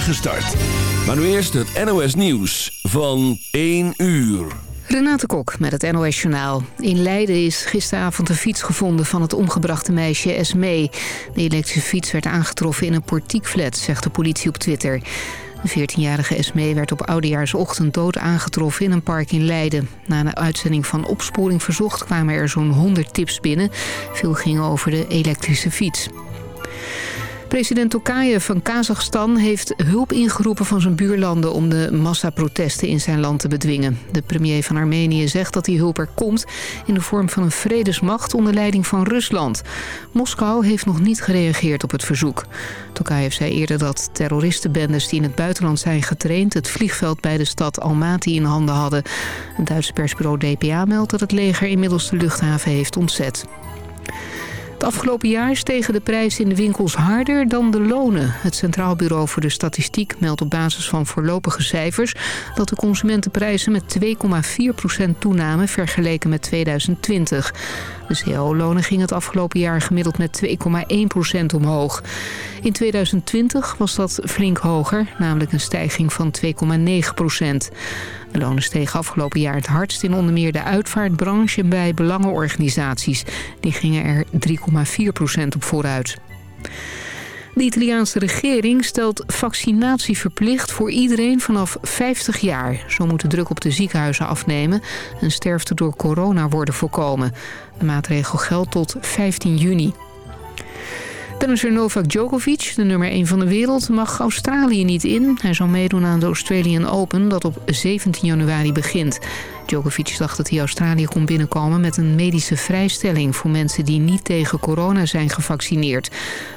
start. Maar nu eerst het NOS Nieuws van 1 uur. Renate Kok met het NOS Journaal. In Leiden is gisteravond een fiets gevonden van het omgebrachte meisje Esmee. De elektrische fiets werd aangetroffen in een portiekflat, zegt de politie op Twitter. De 14-jarige Esmee werd op oudejaarsochtend dood aangetroffen in een park in Leiden. Na een uitzending van Opsporing Verzocht kwamen er zo'n 100 tips binnen. Veel gingen over de elektrische fiets. President Tokayev van Kazachstan heeft hulp ingeroepen van zijn buurlanden... om de massaprotesten in zijn land te bedwingen. De premier van Armenië zegt dat die hulp er komt... in de vorm van een vredesmacht onder leiding van Rusland. Moskou heeft nog niet gereageerd op het verzoek. Tokayev zei eerder dat terroristenbendes die in het buitenland zijn getraind... het vliegveld bij de stad Almaty in handen hadden. Het Duitse persbureau DPA meldt dat het leger inmiddels de luchthaven heeft ontzet. Afgelopen jaar stegen de prijzen in de winkels harder dan de lonen. Het Centraal Bureau voor de Statistiek meldt op basis van voorlopige cijfers... dat de consumentenprijzen met 2,4% toenamen vergeleken met 2020. De cao-lonen gingen het afgelopen jaar gemiddeld met 2,1% omhoog. In 2020 was dat flink hoger, namelijk een stijging van 2,9% De lonen stegen afgelopen jaar het hardst in onder meer de uitvaartbranche bij belangenorganisaties. Die gingen er 3,4% op vooruit. De Italiaanse regering stelt vaccinatie verplicht voor iedereen vanaf 50 jaar. Zo moet de druk op de ziekenhuizen afnemen en sterfte door corona worden voorkomen. De maatregel geldt tot 15 juni. Tennisser Novak Djokovic, de nummer 1 van de wereld, mag Australië niet in. Hij zal meedoen aan de Australian Open dat op 17 januari begint. Djokovic dacht dat hij Australië kon binnenkomen met een medische vrijstelling... voor mensen die niet tegen corona zijn gevaccineerd.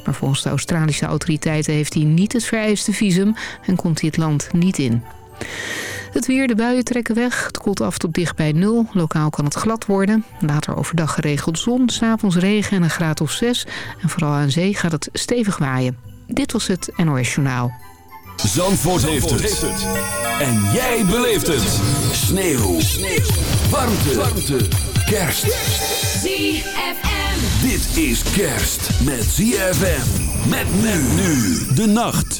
Maar volgens de Australische autoriteiten heeft hij niet het vereiste visum... en komt hij het land niet in. Het weer, de buien trekken weg. Het koelt af tot dicht bij nul. Lokaal kan het glad worden. Later overdag geregeld zon, s'avonds regen en een graad of zes. En vooral aan zee gaat het stevig waaien. Dit was het NOS Journaal. Zandvoort, heeft, het. En jij beleeft het. Sneeuw. Sneeuw. Warmte. Warmte. Kerst. ZFM. Dit is kerst met ZFM. Met men nu de nacht.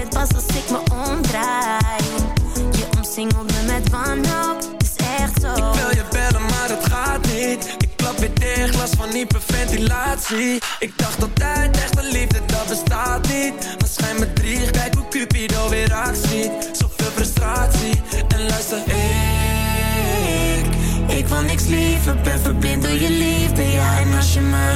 als ik me omdraai Je omsingelt me met wanhoop, het is echt zo Ik wil je bellen, maar het gaat niet. Ik klap weer dicht, last van hyperventilatie. Ik dacht altijd, echte liefde, dat bestaat niet. Maar schijn me drie, kijk hoe Cupido weer actie. Zoveel frustratie, en luister, ik... Ik wil niks liever, ben verblind door je liefde Ja, en als je me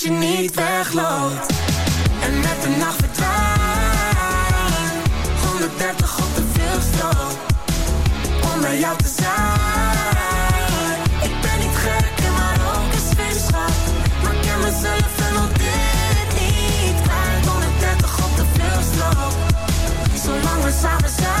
dat je niet wegloopt. En met de nacht verdwijnt. 130 op de vluchtstrook Om bij jou te zijn. Ik ben niet gek en maar ook een zwemschap Maar ik ken mezelf en al dit niet kwijt. 130 op de vluchtstrook Zolang we samen zijn.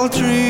paltry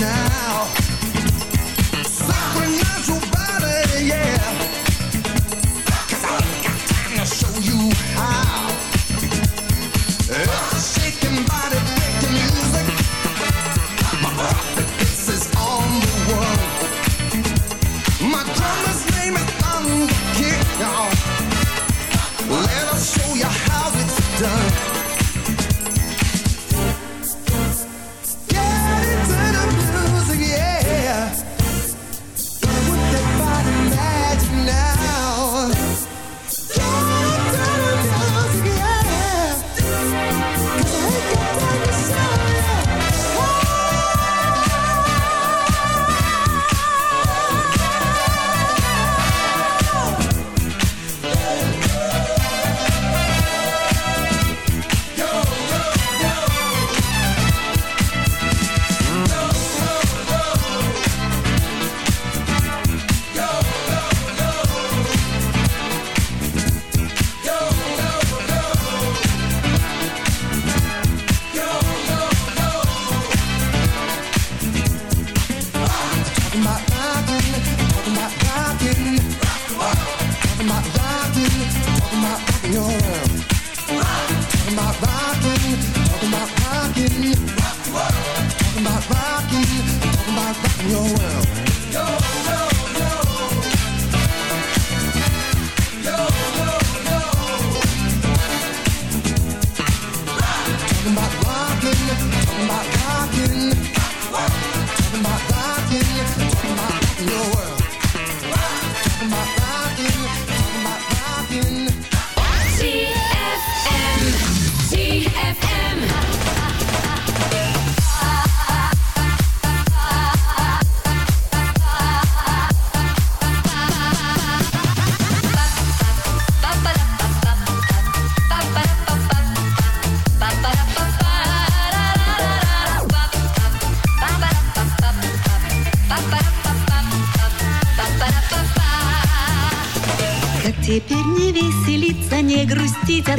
now.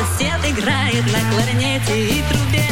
сосед играет на кларнете и трубе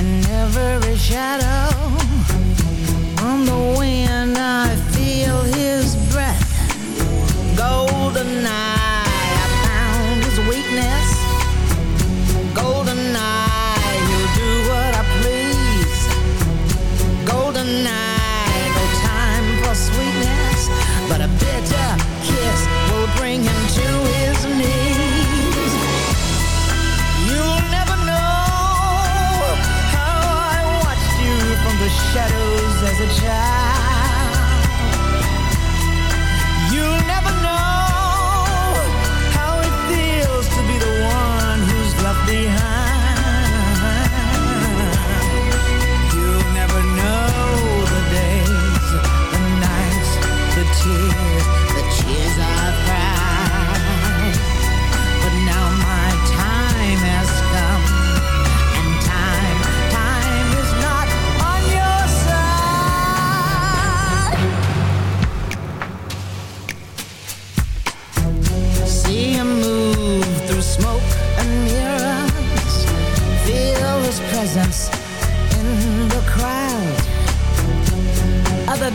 and every shadow on the wind I feel his breath golden night. child.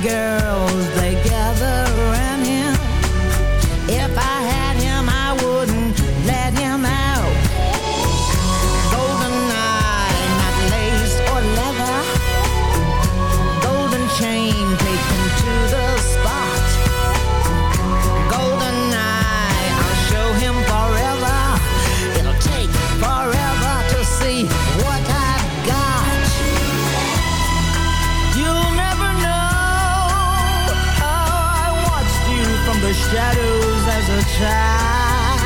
girls, they gather child.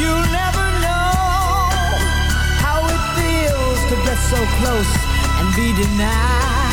You never know how it feels to get so close and be denied.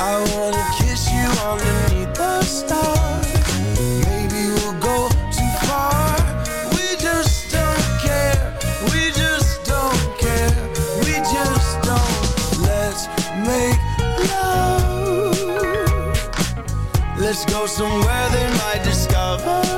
I wanna kiss you underneath the stars. Maybe we'll go too far. We just don't care. We just don't care. We just don't. Let's make love. Let's go somewhere they might discover.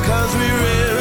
cause we really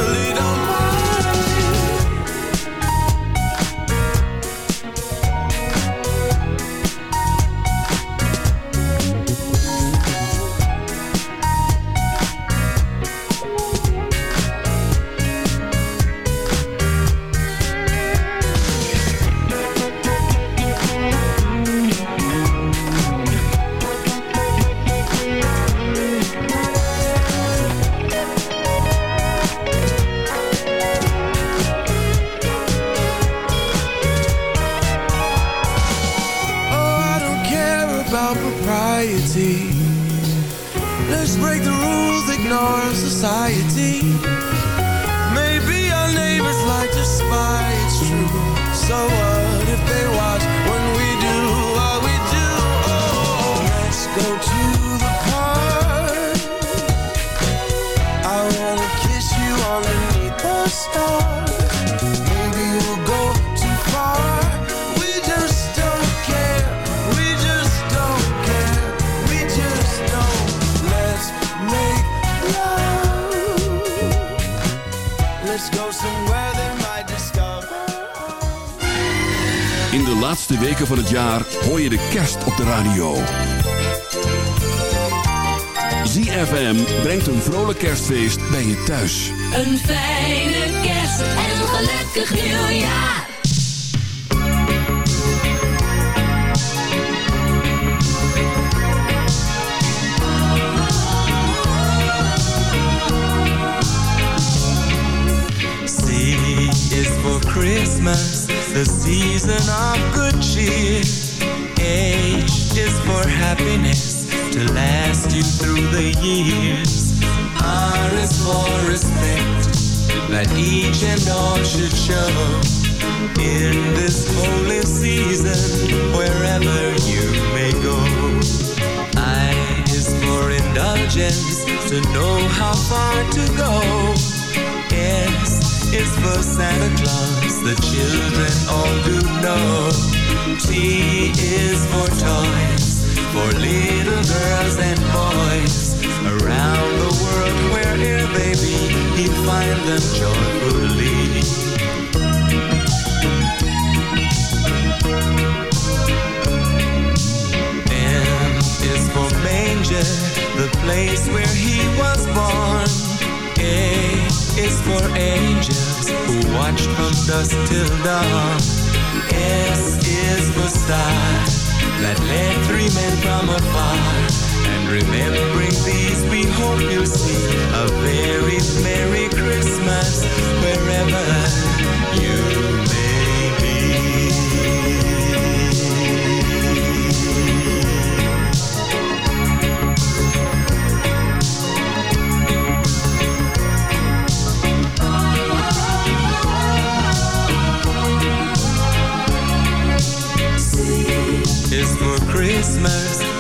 kerstfeest bij je thuis. Een fijne kerst en een gelukkig nieuwjaar. C is for Christmas, the season of good cheer. H is for happiness to last you through the years. R is for respect that each and all should show in this holy season, wherever you may go. I is for indulgence to know how far to go. S is for Santa Claus, the children all do know. T is for toys, for little girls and boys. Around the world, wherever they be, he'll find them joyfully. M is for manger, the place where he was born. A is for angels who watched from dusk till dawn. S is for star that led three men from afar. Remembering these, we hope you'll see a very Merry Christmas wherever you may be. is for Christmas,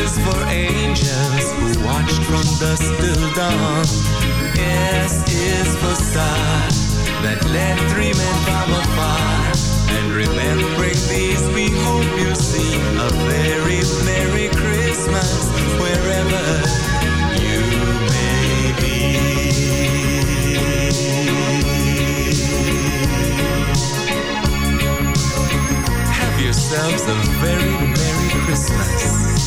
is for angels who watched from dusk till dawn. S is for star that led three men from afar. And remembering these, we hope you see a very Merry Christmas wherever you may be. Have yourselves a very Merry Christmas.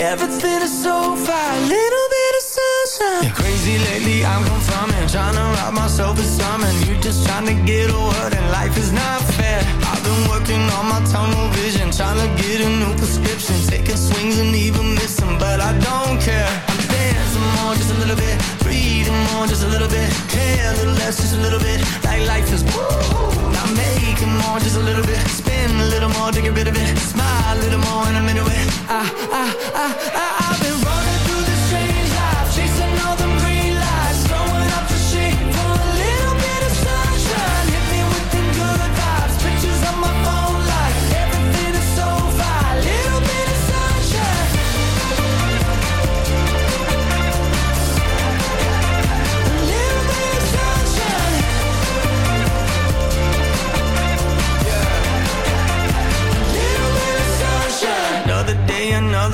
Everything is so fine. Little bit of sunshine. Yeah, crazy lately, I'm confirming, trying to rob myself of something. You're just trying to get a word, and life is not fair. I've been working on my tunnel vision, trying to get a new prescription, taking swings and even missing, but I don't care. I'm dancing more, just a little bit, more, just a little bit, care a little less, just a little bit, like life is woo. Now making more, just a little bit, spin a little more to get rid of it, smile a little more, and I'm into it. I, I, I, I, I've been running through this strange life, chasing all them